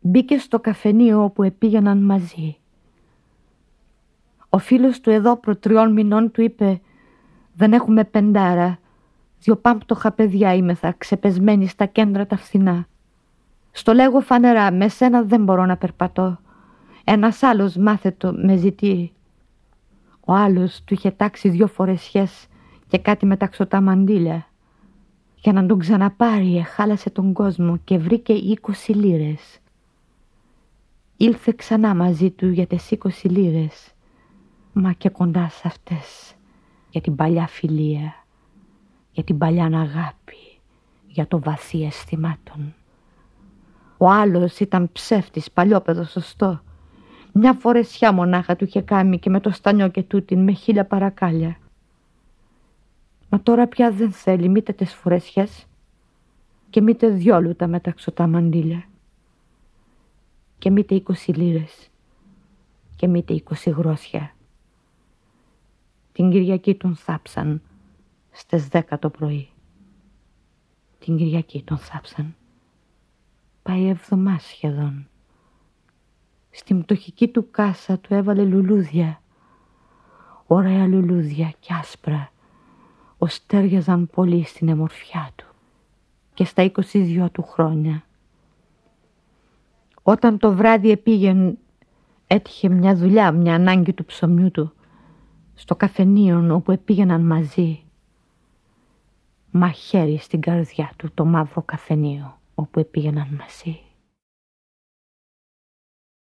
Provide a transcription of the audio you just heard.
μπήκε στο καφενείο όπου επήγαιναν μαζί. Ο φίλος του εδώ προ τριών μηνών του είπε «Δεν έχουμε πεντάρα, δυο πάμπτωχα παιδιά είμεθα, ξεπεσμένοι στα κέντρα τα φθηνά. Στο λέγω φανερά, με σένα δεν μπορώ να περπατώ. Ένας άλλος μάθετο με ζητεί. Ο άλλος του είχε τάξει δυο φορεσιές και κάτι μεταξωτά μαντήλια. Για να τον ξαναπάρει εχάλασε τον κόσμο και βρήκε είκοσι λίρες. Ήλθε ξανά μαζί του για τις είκοσι λίρες. Μα και κοντά σε αυτές. Για την παλιά φιλία. Για την παλιά αγάπη. Για το βαθύ αισθημάτων. Ο άλλος ήταν ψεύτης, παλιόπαιδος σωστό. Μια φορεσιά μονάχα του είχε κάνει και με το στανιό και τούτην με χίλια παρακάλια. Μα τώρα πια δεν θέλει μήτε τις φορεσιές και μήτε διόλου τα μεταξωτά μαντήλια και μήτε είκοσι λίρες και μήτε είκοσι γρόσια. Την Κυριακή τον θάψαν στις δέκα το πρωί. Την Κυριακή τον θάψαν. Πάει εβδομά σχεδόν. Στην πτωχική του κάσα του έβαλε λουλούδια. Ωραία λουλούδια και άσπρα. Ως τέριαζαν πολύ στην εμορφιά του. Και στα 22 του χρόνια. Όταν το βράδυ επήγαινε έτυχε μια δουλειά, μια ανάγκη του ψωμιού του στο καφενείο όπου επήγαιναν μαζί. Μαχαίρι στην καρδιά του το μαύρο καφενείο όπου επήγαιναν μαζί.